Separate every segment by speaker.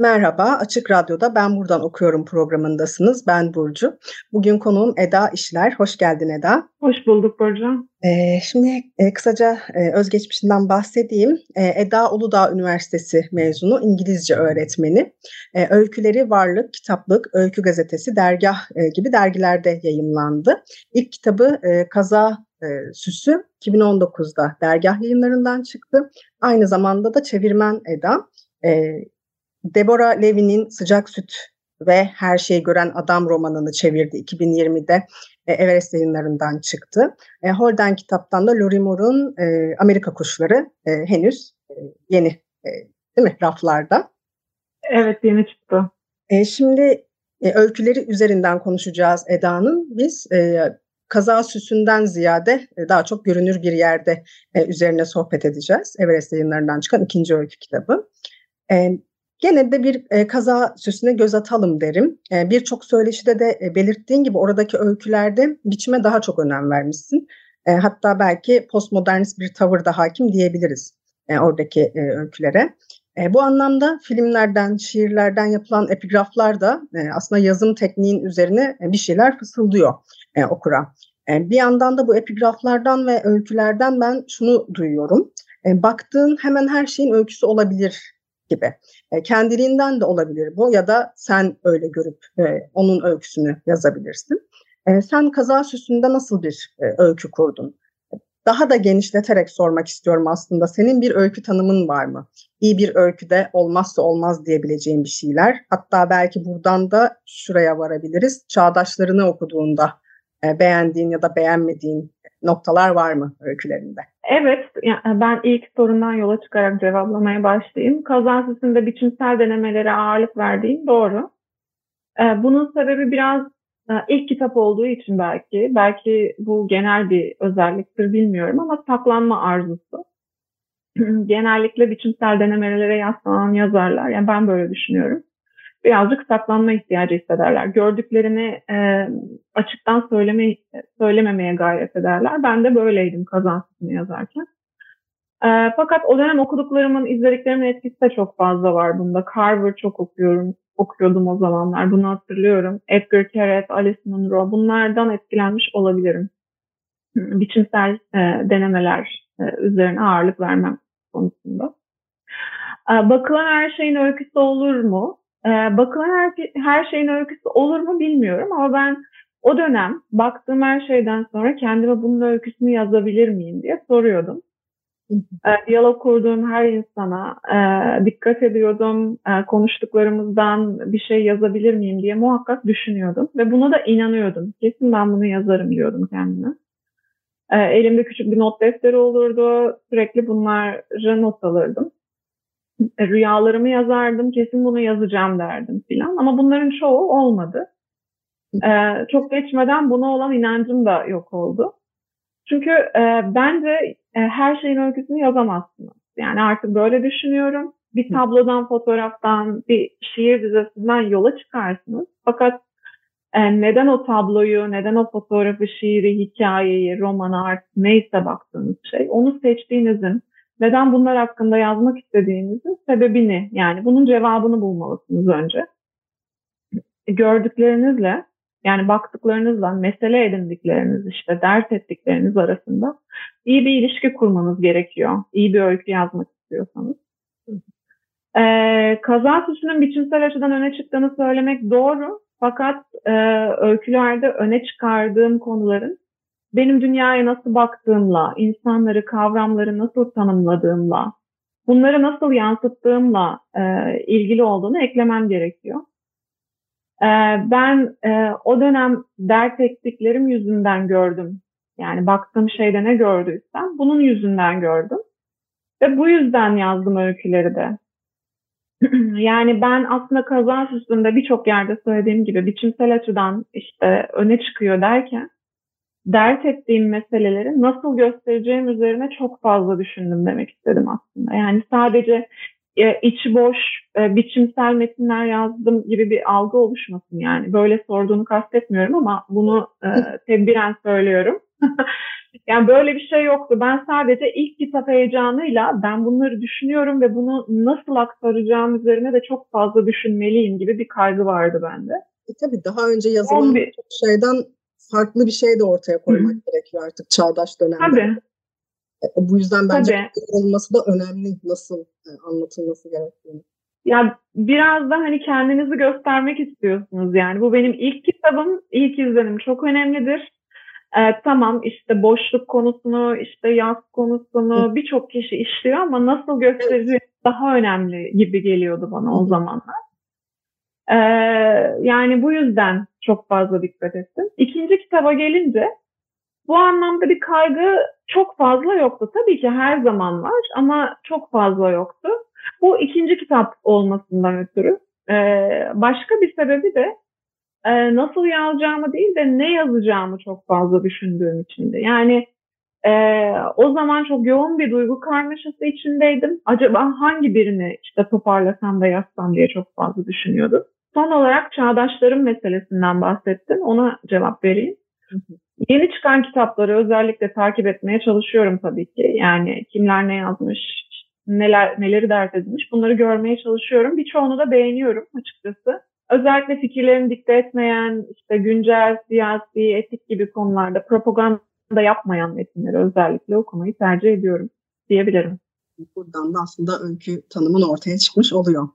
Speaker 1: Merhaba, Açık Radyo'da Ben Buradan Okuyorum programındasınız. Ben Burcu. Bugün konuğum Eda İşler. Hoş geldin Eda.
Speaker 2: Hoş bulduk Burcu.
Speaker 1: Ee, şimdi e, kısaca e, özgeçmişinden bahsedeyim. E, Eda Uludağ Üniversitesi mezunu, İngilizce öğretmeni. E, öyküleri Varlık, Kitaplık, Öykü Gazetesi, Dergah e, gibi dergilerde yayımlandı. İlk kitabı e, Kaza e, Süsü 2019'da dergah yayınlarından çıktı. Aynı zamanda da çevirmen Eda. E, Deborah Levy'nin Sıcak Süt ve Her Şeyi Gören Adam romanını çevirdi 2020'de e, Everest yayınlarından çıktı. E, Holden kitaptan da Lori Moore'un e, Amerika Kuşları e, henüz e, yeni e, değil mi raflarda?
Speaker 2: Evet yeni çıktı.
Speaker 1: E, şimdi e, öyküleri üzerinden konuşacağız Eda'nın. Biz e, kaza süsünden ziyade e, daha çok görünür bir yerde e, üzerine sohbet edeceğiz. Everest yayınlarından çıkan ikinci öykü kitabı. E, Gene de bir e, kaza süsüne göz atalım derim. E, Birçok söyleşide de e, belirttiğin gibi oradaki öykülerde biçime daha çok önem vermişsin. E, hatta belki postmodernist bir tavır da hakim diyebiliriz e, oradaki e, öykülere. E, bu anlamda filmlerden, şiirlerden yapılan epigraflar da e, aslında yazım tekniğin üzerine e, bir şeyler fısıldıyor e, okura. E, bir yandan da bu epigraflardan ve öykülerden ben şunu duyuyorum. E, baktığın hemen her şeyin öyküsü olabilir gibi. E, kendiliğinden de olabilir bu ya da sen öyle görüp e, onun öyküsünü yazabilirsin. E, sen kaza süsünde nasıl bir e, öykü kurdun? Daha da genişleterek sormak istiyorum aslında. Senin bir öykü tanımın var mı? İyi bir öyküde olmazsa olmaz diyebileceğin bir şeyler. Hatta belki buradan da şuraya varabiliriz. Çağdaşlarını okuduğunda e, beğendiğin ya da beğenmediğin noktalar var mı öykülerinde?
Speaker 2: Evet, ben ilk sorundan yola çıkarak cevaplamaya başlayayım. Kazansızında biçimsel denemelere ağırlık verdiğim doğru. Ee, bunun sebebi biraz e, ilk kitap olduğu için belki, belki bu genel bir özelliktir bilmiyorum ama saklanma arzusu. Genellikle biçimsel denemelere yaslanan yazarlar, yani ben böyle düşünüyorum birazcık saklanma ihtiyacı hissederler. Gördüklerini e, açıktan söyleme, söylememeye gayret ederler. Ben de böyleydim kazansızını yazarken. E, fakat o dönem okuduklarımın, izlediklerimin etkisi de çok fazla var bunda. Carver çok okuyorum, okuyordum o zamanlar. Bunu hatırlıyorum. Edgar Keret, Alice Munro bunlardan etkilenmiş olabilirim. Biçimsel e, denemeler e, üzerine ağırlık vermem konusunda. E, bakılan her şeyin öyküsü olur mu? Ee, bakılan her, her şeyin öyküsü olur mu bilmiyorum ama ben o dönem baktığım her şeyden sonra kendime bunun öyküsünü yazabilir miyim diye soruyordum. E, diyalog kurduğum her insana e, dikkat ediyordum. E, konuştuklarımızdan bir şey yazabilir miyim diye muhakkak düşünüyordum. Ve buna da inanıyordum. Kesin ben bunu yazarım diyordum kendime. E, elimde küçük bir not defteri olurdu. Sürekli bunları not alırdım. Rüyalarımı yazardım, kesin bunu yazacağım derdim filan. Ama bunların çoğu olmadı. Ee, çok geçmeden buna olan inancım da yok oldu. Çünkü e, bence e, her şeyin öyküsünü yazamazsınız. Yani artık böyle düşünüyorum. Bir tablodan, fotoğraftan, bir şiir dizisinden yola çıkarsınız. Fakat e, neden o tabloyu, neden o fotoğrafı, şiiri, hikayeyi, romanı artık neyse baktığınız şey, onu seçtiğinizin neden bunlar hakkında yazmak istediğinizin sebebini yani bunun cevabını bulmalısınız önce. Gördüklerinizle yani baktıklarınızla mesele edindikleriniz işte dert ettikleriniz arasında iyi bir ilişki kurmanız gerekiyor. İyi bir öykü yazmak istiyorsanız. Ee, kaza suçunun biçimsel açıdan öne çıktığını söylemek doğru. Fakat e, öykülerde öne çıkardığım konuların benim dünyaya nasıl baktığımla, insanları, kavramları nasıl tanımladığımla, bunları nasıl yansıttığımla e, ilgili olduğunu eklemem gerekiyor. E, ben e, o dönem dert ettiklerim yüzünden gördüm Yani baktığım şeyde ne gördüysem bunun yüzünden gördüm. Ve bu yüzden yazdım öyküleri de. yani ben aslında kazan üstünde birçok yerde söylediğim gibi biçimsel açıdan işte öne çıkıyor derken dert ettiğim meseleleri nasıl göstereceğim üzerine çok fazla düşündüm demek istedim aslında. Yani sadece e, içi boş e, biçimsel metinler yazdım gibi bir algı oluşmasın yani. Böyle sorduğunu kastetmiyorum ama bunu e, tedbiren söylüyorum. yani böyle bir şey yoktu. Ben sadece ilk kitap heyecanıyla ben bunları düşünüyorum ve bunu nasıl aktaracağım üzerine de çok fazla düşünmeliyim gibi bir kaygı vardı bende.
Speaker 1: E tabii daha önce yazılan bir... şeyden farklı bir şey de ortaya koymak Hı. gerekiyor artık çağdaş dönemde.
Speaker 2: Tabii.
Speaker 1: E, bu yüzden bence olması da önemli nasıl e, anlatılması gerektiğini.
Speaker 2: Ya biraz da hani kendinizi göstermek istiyorsunuz yani. Bu benim ilk kitabım, ilk izlenim çok önemlidir. Ee, tamam işte boşluk konusunu, işte yaz konusunu birçok kişi işliyor ama nasıl göstereceği evet. daha önemli gibi geliyordu bana o zamanlar. Ee, yani bu yüzden çok fazla dikkat ettim. İkinci kitaba gelince bu anlamda bir kaygı çok fazla yoktu. Tabii ki her zaman var ama çok fazla yoktu. Bu ikinci kitap olmasından ötürü. Ee, başka bir sebebi de e, nasıl yazacağımı değil de ne yazacağımı çok fazla düşündüğüm içindi. Yani e, o zaman çok yoğun bir duygu karmaşası içindeydim. Acaba hangi birini işte toparlasam da yazsam diye çok fazla düşünüyordum. Son olarak çağdaşlarım meselesinden bahsettin. Ona cevap vereyim. Yeni çıkan kitapları özellikle takip etmeye çalışıyorum tabii ki. Yani kimler ne yazmış, neler neleri dert edilmiş bunları görmeye çalışıyorum. Birçoğunu da beğeniyorum açıkçası. Özellikle fikirlerini dikte etmeyen, işte güncel, siyasi, etik gibi konularda propaganda yapmayan metinleri özellikle okumayı tercih ediyorum diyebilirim.
Speaker 1: Buradan da aslında öykü tanımın ortaya çıkmış oluyor.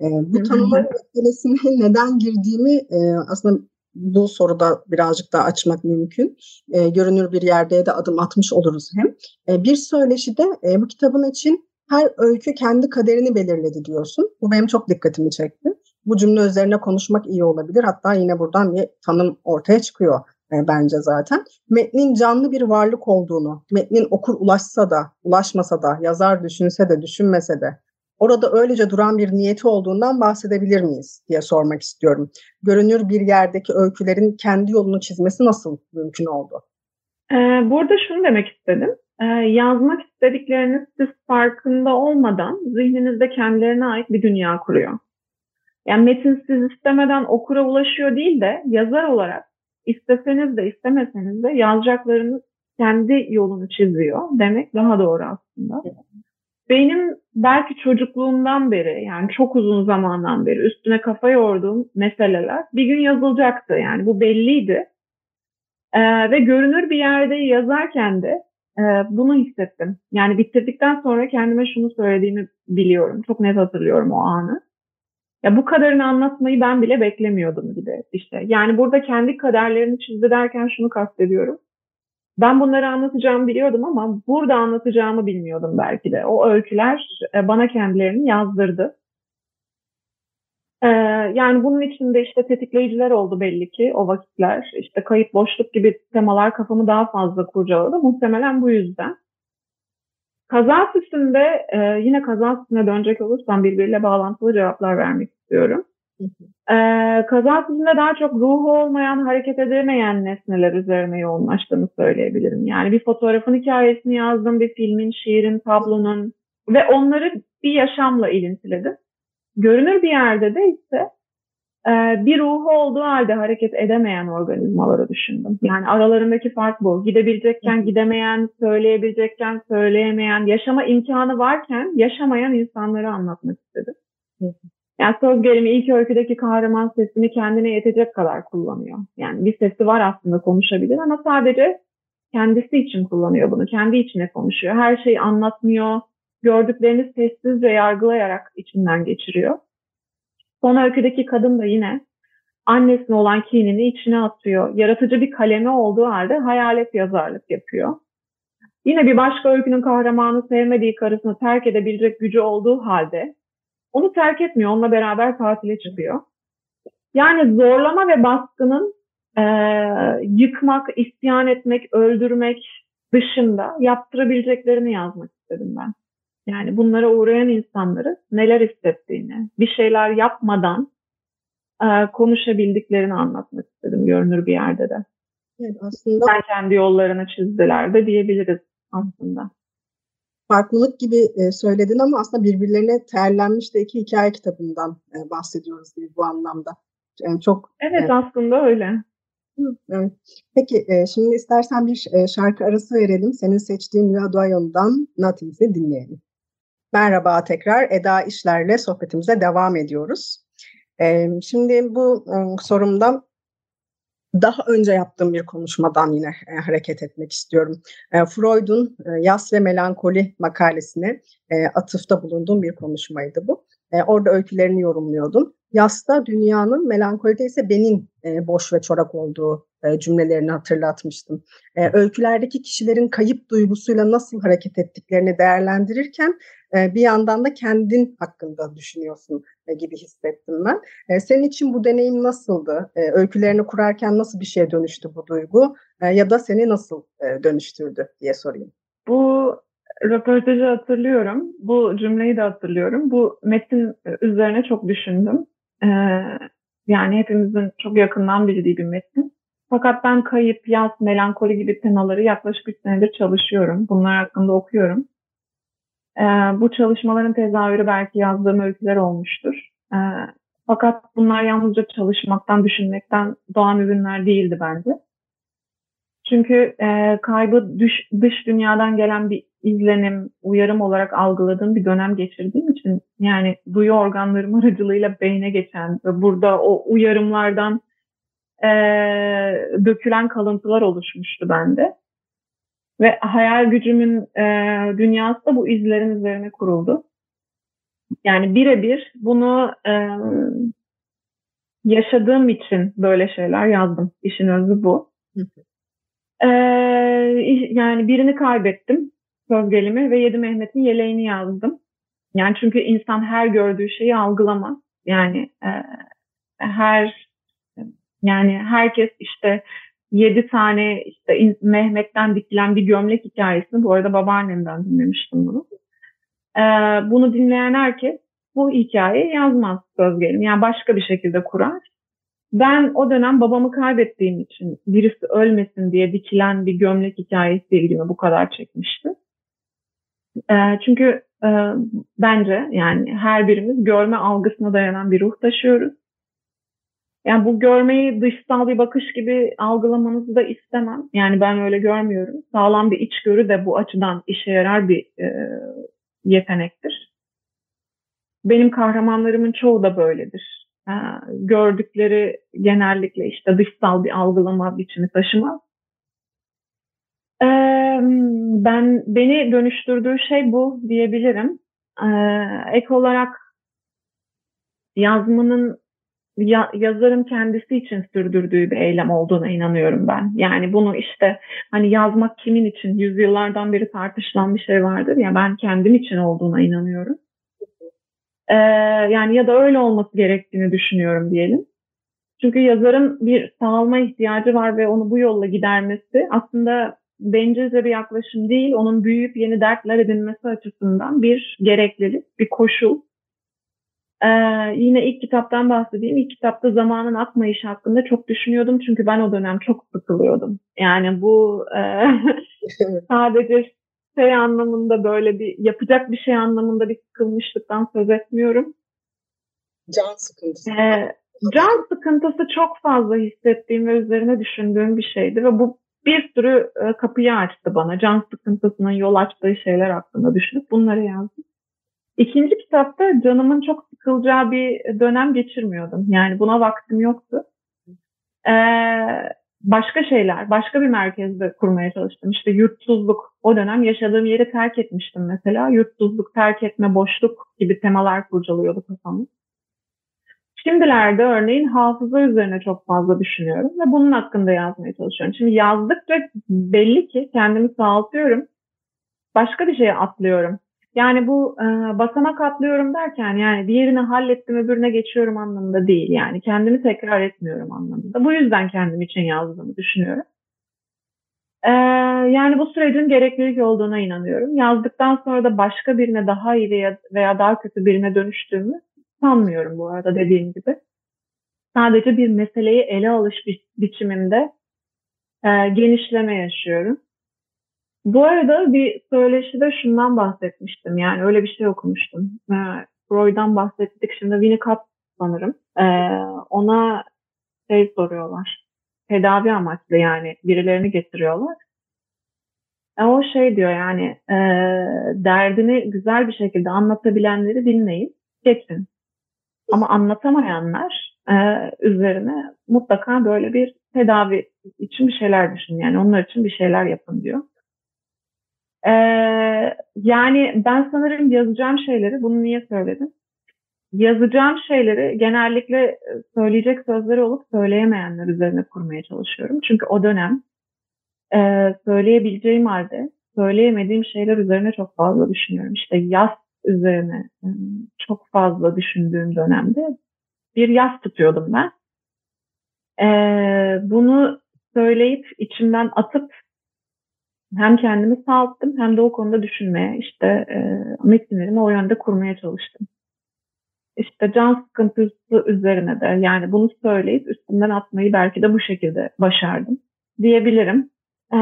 Speaker 1: Ee, bu tanımın meselesine neden girdiğimi e, aslında bu soruda birazcık daha açmak mümkün. E, görünür bir yerde de adım atmış oluruz hem. E, bir söyleşide e, bu kitabın için her öykü kendi kaderini belirledi diyorsun. Bu benim çok dikkatimi çekti. Bu cümle üzerine konuşmak iyi olabilir. Hatta yine buradan bir tanım ortaya çıkıyor e, bence zaten. Metnin canlı bir varlık olduğunu, metnin okur ulaşsa da, ulaşmasa da, yazar düşünse de, düşünmese de, orada öylece duran bir niyeti olduğundan bahsedebilir miyiz diye sormak istiyorum. Görünür bir yerdeki öykülerin kendi yolunu çizmesi nasıl mümkün oldu?
Speaker 2: Ee, burada şunu demek istedim. Ee, yazmak istedikleriniz siz farkında olmadan zihninizde kendilerine ait bir dünya kuruyor. Yani metin siz istemeden okura ulaşıyor değil de yazar olarak isteseniz de istemeseniz de yazacaklarınız kendi yolunu çiziyor demek daha doğru aslında. Benim belki çocukluğumdan beri yani çok uzun zamandan beri üstüne kafa yorduğum meseleler bir gün yazılacaktı. Yani bu belliydi. Ee, ve görünür bir yerde yazarken de e, bunu hissettim. Yani bitirdikten sonra kendime şunu söylediğimi biliyorum. Çok net hatırlıyorum o anı. Ya bu kadarını anlatmayı ben bile beklemiyordum gibi işte. Yani burada kendi kaderlerini çizdi derken şunu kastediyorum. Ben bunları anlatacağımı biliyordum ama burada anlatacağımı bilmiyordum belki de. O öyküler e, bana kendilerini yazdırdı. Ee, yani bunun içinde işte tetikleyiciler oldu belli ki o vakitler. İşte kayıp boşluk gibi temalar kafamı daha fazla kurcaladı. Muhtemelen bu yüzden. Kaza süsünde e, yine kaza süsüne dönecek olursam birbiriyle bağlantılı cevaplar vermek istiyorum. Ee, kaza süsünde daha çok ruhu olmayan, hareket edemeyen nesneler üzerine yoğunlaştığını söyleyebilirim. Yani bir fotoğrafın hikayesini yazdım, bir filmin, şiirin, tablonun ve onları bir yaşamla ilintiledim. Görünür bir yerde de ise e, bir ruhu olduğu halde hareket edemeyen organizmaları düşündüm. Yani aralarındaki fark bu. Gidebilecekken gidemeyen, söyleyebilecekken söyleyemeyen, yaşama imkanı varken yaşamayan insanları anlatmak istedim. Yani söz gelimi ilk öyküdeki kahraman sesini kendine yetecek kadar kullanıyor. Yani bir sesi var aslında konuşabilir ama sadece kendisi için kullanıyor bunu. Kendi içine konuşuyor. Her şeyi anlatmıyor. Gördüklerini sessizce yargılayarak içinden geçiriyor. Son öyküdeki kadın da yine annesine olan kinini içine atıyor. Yaratıcı bir kalemi olduğu halde hayalet yazarlık yapıyor. Yine bir başka öykünün kahramanı sevmediği karısını terk edebilecek gücü olduğu halde onu terk etmiyor. Onunla beraber tatile çıkıyor. Yani zorlama ve baskının e, yıkmak, isyan etmek, öldürmek dışında yaptırabileceklerini yazmak istedim ben. Yani bunlara uğrayan insanları neler hissettiğini, bir şeyler yapmadan e, konuşabildiklerini anlatmak istedim görünür bir yerde de. Evet, aslında Sen kendi yollarını çizdiler de diyebiliriz aslında.
Speaker 1: Farklılık gibi e, söyledin ama aslında birbirlerine terlenmiş de iki hikaye kitabından e, bahsediyoruz gibi bu anlamda.
Speaker 2: Yani çok Evet e, aslında öyle.
Speaker 1: Evet. Peki e, şimdi istersen bir e, şarkı arası verelim. Senin seçtiğin Rüya Doyon'dan Nothings'i dinleyelim. Merhaba tekrar Eda İşler'le sohbetimize devam ediyoruz. E, şimdi bu e, sorumda daha önce yaptığım bir konuşmadan yine e, hareket etmek istiyorum. E, Freud'un e, Yas ve Melankoli makalesine e, atıfta bulunduğum bir konuşmaydı bu. E, orada öykülerini yorumluyordum. Yas'ta dünyanın, melankolide ise benim e, boş ve çorak olduğu e, cümlelerini hatırlatmıştım. E, öykülerdeki kişilerin kayıp duygusuyla nasıl hareket ettiklerini değerlendirirken e, bir yandan da kendin hakkında düşünüyorsun e, gibi hissettim ben. E, senin için bu deneyim nasıldı? E, öykülerini kurarken nasıl bir şeye dönüştü bu duygu? E, ya da seni nasıl e, dönüştürdü diye sorayım.
Speaker 2: Bu röportajı hatırlıyorum. Bu cümleyi de hatırlıyorum. Bu metin üzerine çok düşündüm. Ee, yani hepimizin çok yakından bildiği bir metin. Fakat ben kayıp, yaz, melankoli gibi temaları yaklaşık 3 senedir çalışıyorum. Bunlar hakkında okuyorum. Ee, bu çalışmaların tezahürü belki yazdığım öyküler olmuştur. Ee, fakat bunlar yalnızca çalışmaktan, düşünmekten doğan ürünler değildi bence. Çünkü e, kaybı dış, dış dünyadan gelen bir izlenim, uyarım olarak algıladığım bir dönem geçirdiğim için yani duyu organlarım aracılığıyla beyne geçen ve burada o uyarımlardan e, dökülen kalıntılar oluşmuştu bende. Ve hayal gücümün e, dünyası da bu izlerin üzerine kuruldu. Yani birebir bunu e, yaşadığım için böyle şeyler yazdım. İşin özü bu. Ee, yani birini kaybettim söz gelimi ve Yedi Mehmet'in yeleğini yazdım. Yani çünkü insan her gördüğü şeyi algılamaz. Yani e, her yani herkes işte yedi tane işte Mehmet'ten dikilen bir gömlek hikayesini bu arada babaannemden dinlemiştim bunu. Ee, bunu dinleyen herkes bu hikayeyi yazmaz söz gelimi. Yani başka bir şekilde kurar. Ben o dönem babamı kaybettiğim için birisi ölmesin diye dikilen bir gömlek hikayesi ilgimi bu kadar çekmişti. E, çünkü e, bence yani her birimiz görme algısına dayanan bir ruh taşıyoruz. Yani bu görmeyi dışsal bir bakış gibi algılamanızı da istemem. Yani ben öyle görmüyorum. Sağlam bir içgörü de bu açıdan işe yarar bir e, yetenektir. Benim kahramanlarımın çoğu da böyledir. E, gördükleri genellikle işte dışsal bir algılama biçimi taşımaz. E, ben beni dönüştürdüğü şey bu diyebilirim. E, ek olarak yazmanın ya, yazarın kendisi için sürdürdüğü bir eylem olduğuna inanıyorum ben. Yani bunu işte hani yazmak kimin için yüzyıllardan beri tartışılan bir şey vardır ya ben kendim için olduğuna inanıyorum. Ee, yani ya da öyle olması gerektiğini düşünüyorum diyelim. Çünkü yazarın bir sağalma ihtiyacı var ve onu bu yolla gidermesi aslında bencilce bir yaklaşım değil, onun büyüyüp yeni dertler edinmesi açısından bir gereklilik, bir koşul. Ee, yine ilk kitaptan bahsedeyim. İlk kitapta zamanın akmayışı hakkında çok düşünüyordum. Çünkü ben o dönem çok sıkılıyordum. Yani bu e, sadece şey anlamında böyle bir yapacak bir şey anlamında bir sıkılmışlıktan söz etmiyorum.
Speaker 1: Can sıkıntısı.
Speaker 2: Ee, can sıkıntısı çok fazla hissettiğim ve üzerine düşündüğüm bir şeydi ve bu bir sürü e, kapıyı açtı bana. Can sıkıntısının yol açtığı şeyler hakkında düşünüp bunları yazdım. İkinci kitapta canımın çok sıkılacağı bir dönem geçirmiyordum. Yani buna vaktim yoktu. Ee, başka şeyler, başka bir merkezde kurmaya çalıştım. İşte yurtsuzluk. O dönem yaşadığım yeri terk etmiştim mesela. Yurtsuzluk, terk etme, boşluk gibi temalar kurcalıyordu kafamı. Şimdilerde örneğin hafıza üzerine çok fazla düşünüyorum ve bunun hakkında yazmaya çalışıyorum. Şimdi yazdıkça belli ki kendimi sağaltıyorum. Başka bir şeye atlıyorum. Yani bu e, basamak atlıyorum derken yani diğerini hallettim öbürüne geçiyorum anlamında değil. Yani kendimi tekrar etmiyorum anlamında. Bu yüzden kendim için yazdığımı düşünüyorum. Ee, yani bu sürecin gereklilik olduğuna inanıyorum. Yazdıktan sonra da başka birine daha iyi veya daha kötü birine dönüştüğümü sanmıyorum bu arada dediğim gibi. Sadece bir meseleyi ele alış bi biçiminde e, genişleme yaşıyorum. Bu arada bir söyleşide şundan bahsetmiştim. Yani öyle bir şey okumuştum. E, Freud'dan bahsettik. Şimdi Winnicott sanırım. E, ona şey soruyorlar. Tedavi amaçlı yani birilerini getiriyorlar. E, o şey diyor yani e, derdini güzel bir şekilde anlatabilenleri dinleyin, geçin. Ama anlatamayanlar e, üzerine mutlaka böyle bir tedavi için bir şeyler düşünün. Yani onlar için bir şeyler yapın diyor. Ee, yani ben sanırım yazacağım şeyleri, bunu niye söyledim? Yazacağım şeyleri genellikle e, söyleyecek sözleri olup söyleyemeyenler üzerine kurmaya çalışıyorum. Çünkü o dönem e, söyleyebileceğim halde söyleyemediğim şeyler üzerine çok fazla düşünüyorum. İşte yaz üzerine e, çok fazla düşündüğüm dönemde bir yaz tutuyordum ben. Ee, bunu söyleyip içimden atıp hem kendimi sağalttım hem de o konuda düşünmeye işte e, metinlerimi o yönde kurmaya çalıştım. İşte can sıkıntısı üzerine de yani bunu söyleyip üstümden atmayı belki de bu şekilde başardım diyebilirim. Ee,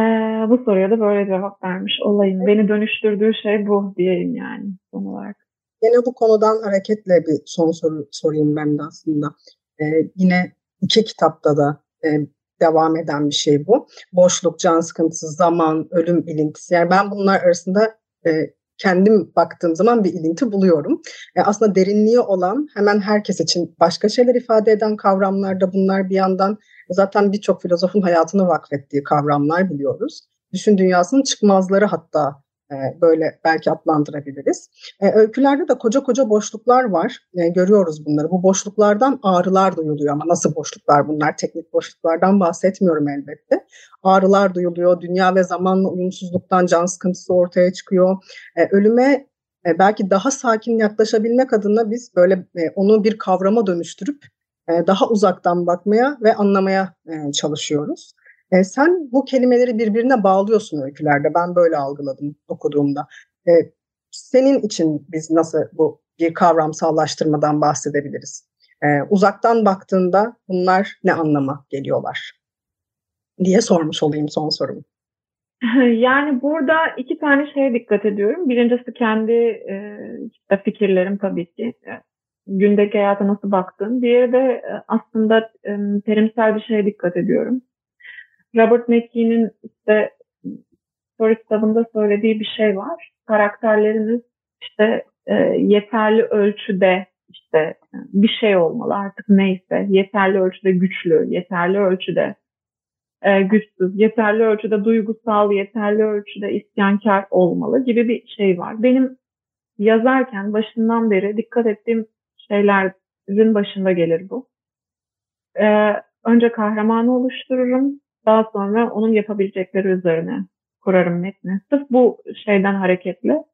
Speaker 2: bu soruya da böyle cevap vermiş olayım. Beni dönüştürdüğü şey bu diyeyim yani son olarak.
Speaker 1: Yine bu konudan hareketle bir son soru sorayım ben de aslında. Ee, yine iki kitapta da e, devam eden bir şey bu. Boşluk, can sıkıntısı, zaman, ölüm ilintisi. Yani ben bunlar arasında e, kendim baktığım zaman bir ilinti buluyorum. E, aslında derinliği olan hemen herkes için başka şeyler ifade eden kavramlarda bunlar bir yandan zaten birçok filozofun hayatını vakfettiği kavramlar biliyoruz. Düşün dünyasının çıkmazları hatta böyle belki adlandırabiliriz. E, öykülerde de koca koca boşluklar var. E, görüyoruz bunları. Bu boşluklardan ağrılar duyuluyor ama nasıl boşluklar bunlar? Teknik boşluklardan bahsetmiyorum elbette. Ağrılar duyuluyor. Dünya ve zamanla uyumsuzluktan can sıkıntısı ortaya çıkıyor. Ölüme belki daha sakin yaklaşabilmek adına biz böyle onu bir kavrama dönüştürüp daha uzaktan bakmaya ve anlamaya çalışıyoruz. E, sen bu kelimeleri birbirine bağlıyorsun öykülerde. Ben böyle algıladım okuduğumda. E, senin için biz nasıl bu bir kavramsallaştırmadan bahsedebiliriz? E, uzaktan baktığında bunlar ne anlama geliyorlar? diye sormuş olayım son sorumu.
Speaker 2: Yani burada iki tane şeye dikkat ediyorum. Birincisi kendi e, fikirlerim tabii ki. E, gündeki hayata nasıl baktığım. Diğeri de e, aslında e, terimsel bir şeye dikkat ediyorum. Robert McKee'nin işte story kitabında söylediği bir şey var. Karakterleriniz işte e, yeterli ölçüde işte e, bir şey olmalı artık neyse yeterli ölçüde güçlü, yeterli ölçüde e, güçsüz, yeterli ölçüde duygusal, yeterli ölçüde isyankar olmalı gibi bir şey var. Benim yazarken başından beri dikkat ettiğim şeylerin başında gelir bu. Ee, önce kahramanı oluştururum. Daha sonra onun yapabilecekleri üzerine kurarım metni. Sırf bu şeyden hareketle.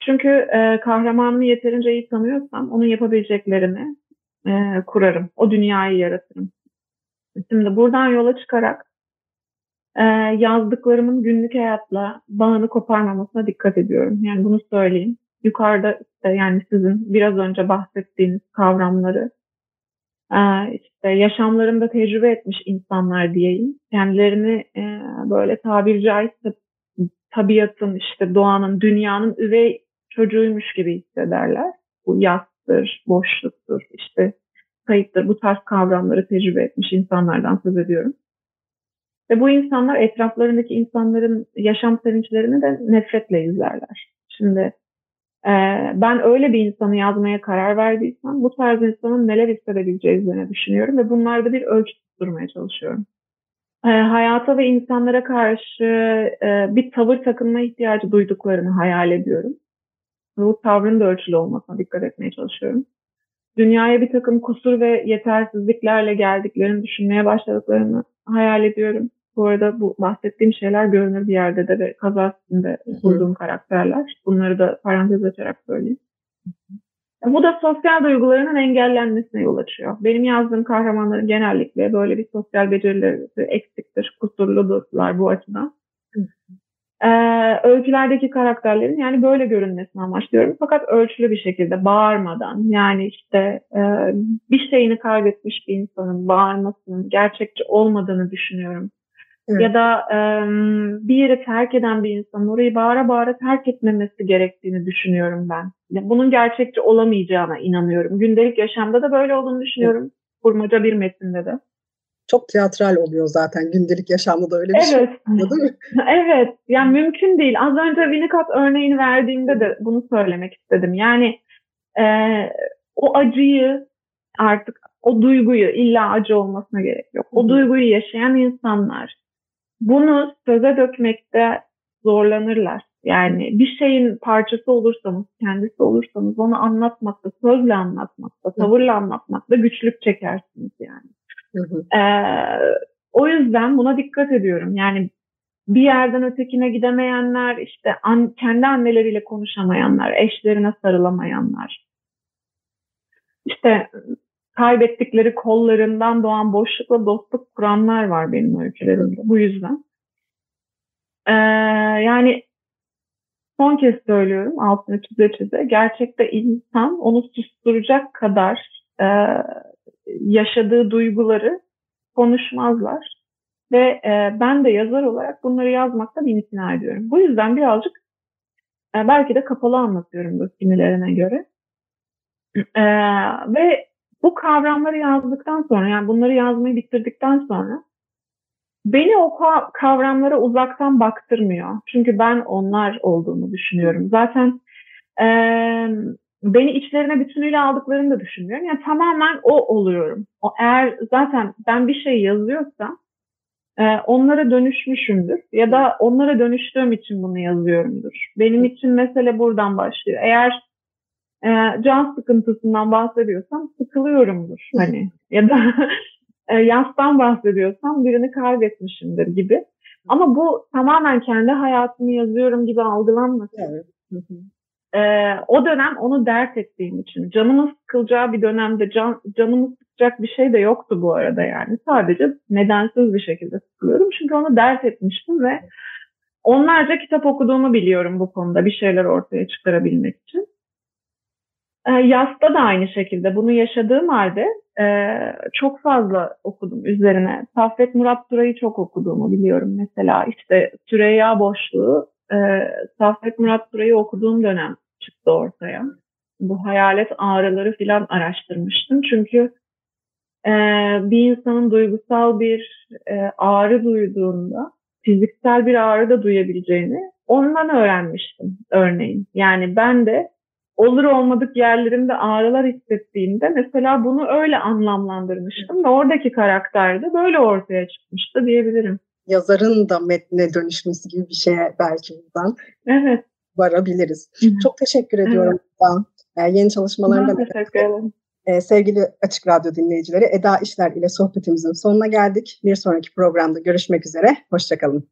Speaker 2: Çünkü e, kahramanını yeterince iyi tanıyorsam onun yapabileceklerini e, kurarım. O dünyayı yaratırım. Şimdi buradan yola çıkarak e, yazdıklarımın günlük hayatla bağını koparmamasına dikkat ediyorum. Yani bunu söyleyeyim. Yukarıda işte yani sizin biraz önce bahsettiğiniz kavramları işte yaşamlarında tecrübe etmiş insanlar diyeyim. Kendilerini e, böyle tabiri caizse tabiatın işte doğanın, dünyanın üvey çocuğuymuş gibi hissederler. Bu yastır, boşluktur, işte kayıttır. Bu tarz kavramları tecrübe etmiş insanlardan söz ediyorum. Ve bu insanlar etraflarındaki insanların yaşam sevinçlerini de nefretle izlerler. Şimdi ee, ben öyle bir insanı yazmaya karar verdiysem bu tarz insanın neler hissedebileceği üzerine düşünüyorum ve bunlarda bir ölçü tutturmaya çalışıyorum. Ee, hayata ve insanlara karşı e, bir tavır takınma ihtiyacı duyduklarını hayal ediyorum. Bu tavrın da ölçülü olmasına dikkat etmeye çalışıyorum. Dünyaya bir takım kusur ve yetersizliklerle geldiklerini düşünmeye başladıklarını hayal ediyorum. Bu arada bu bahsettiğim şeyler görünür bir yerde de ve kaza üstünde kurduğum karakterler. Bunları da parantez açarak söyleyeyim. Bu da sosyal duygularının engellenmesine yol açıyor. Benim yazdığım kahramanların genellikle böyle bir sosyal becerileri eksiktir, kusurludurlar bu açıdan. Ee, öykülerdeki karakterlerin yani böyle görünmesini amaçlıyorum. Fakat ölçülü bir şekilde bağırmadan yani işte e, bir şeyini kaybetmiş bir insanın bağırmasının gerçekçi olmadığını düşünüyorum. Evet. Ya da e, bir yeri terk eden bir insanın orayı bağıra bağıra terk etmemesi gerektiğini düşünüyorum ben. Yani bunun gerçekçi olamayacağına inanıyorum. Gündelik yaşamda da böyle olduğunu düşünüyorum. Evet. Kurmaca bir metinde de
Speaker 1: çok tiyatral oluyor zaten gündelik yaşamda da öyle bir şey evet. şey oluyor değil mi?
Speaker 2: evet. Yani mümkün değil. Az önce Winnicott örneğini verdiğimde de bunu söylemek istedim. Yani e, o acıyı artık o duyguyu illa acı olmasına gerek yok. O duyguyu yaşayan insanlar bunu söze dökmekte zorlanırlar. Yani bir şeyin parçası olursanız, kendisi olursanız onu anlatmakta, sözle anlatmakta, tavırla anlatmakta güçlük çekersiniz yani. Ee, o yüzden buna dikkat ediyorum. Yani bir yerden ötekine gidemeyenler, işte an, kendi anneleriyle konuşamayanlar, eşlerine sarılamayanlar, işte kaybettikleri kollarından doğan boşlukla dostluk kuranlar var benim öykülerimde. Bu yüzden. Ee, yani son kez söylüyorum altını çize çize. Gerçekte insan onu susturacak kadar e, yaşadığı duyguları konuşmazlar. Ve e, ben de yazar olarak bunları yazmakta bir imtina ediyorum. Bu yüzden birazcık e, belki de kapalı anlatıyorum bu kimilerine göre. E, ve bu kavramları yazdıktan sonra yani bunları yazmayı bitirdikten sonra beni o kavramlara uzaktan baktırmıyor. Çünkü ben onlar olduğunu düşünüyorum. Zaten e, beni içlerine bütünüyle aldıklarını da düşünmüyorum. Yani tamamen o oluyorum. O eğer zaten ben bir şey yazıyorsam e, onlara dönüşmüşümdür ya da onlara dönüştüğüm için bunu yazıyorumdur. Benim için mesele buradan başlıyor. Eğer e, can sıkıntısından bahsediyorsam sıkılıyorumdur hani ya da e, yastan bahsediyorsam birini kaybetmişimdir gibi. Ama bu tamamen kendi hayatımı yazıyorum gibi algılanmasın. Evet. Ee, o dönem onu dert ettiğim için. Canımın sıkılacağı bir dönemde can, canımı sıkacak bir şey de yoktu bu arada yani. Sadece nedensiz bir şekilde sıkılıyorum. Çünkü onu dert etmiştim ve onlarca kitap okuduğumu biliyorum bu konuda bir şeyler ortaya çıkarabilmek için. E, Yasta da aynı şekilde bunu yaşadığım halde e, çok fazla okudum üzerine. Saffet Murat Dura'yı çok okuduğumu biliyorum mesela. işte Süreyya Boşluğu e, Saffet Murat Dura'yı okuduğum dönem çıktı ortaya. Bu hayalet ağrıları filan araştırmıştım. Çünkü e, bir insanın duygusal bir e, ağrı duyduğunda fiziksel bir ağrı da duyabileceğini ondan öğrenmiştim örneğin. Yani ben de olur olmadık yerlerimde ağrılar hissettiğimde mesela bunu öyle anlamlandırmıştım ve oradaki karakter de böyle ortaya çıkmıştı diyebilirim
Speaker 1: yazarın da metne dönüşmesi gibi bir şeye belki buradan
Speaker 2: evet.
Speaker 1: varabiliriz. Hı-hı. Çok teşekkür ediyorum. Evet. Yani yeni çalışmalarında
Speaker 2: teşekkür ederim.
Speaker 1: Ee, sevgili Açık Radyo dinleyicileri Eda İşler ile sohbetimizin sonuna geldik. Bir sonraki programda görüşmek üzere. Hoşçakalın.